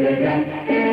again.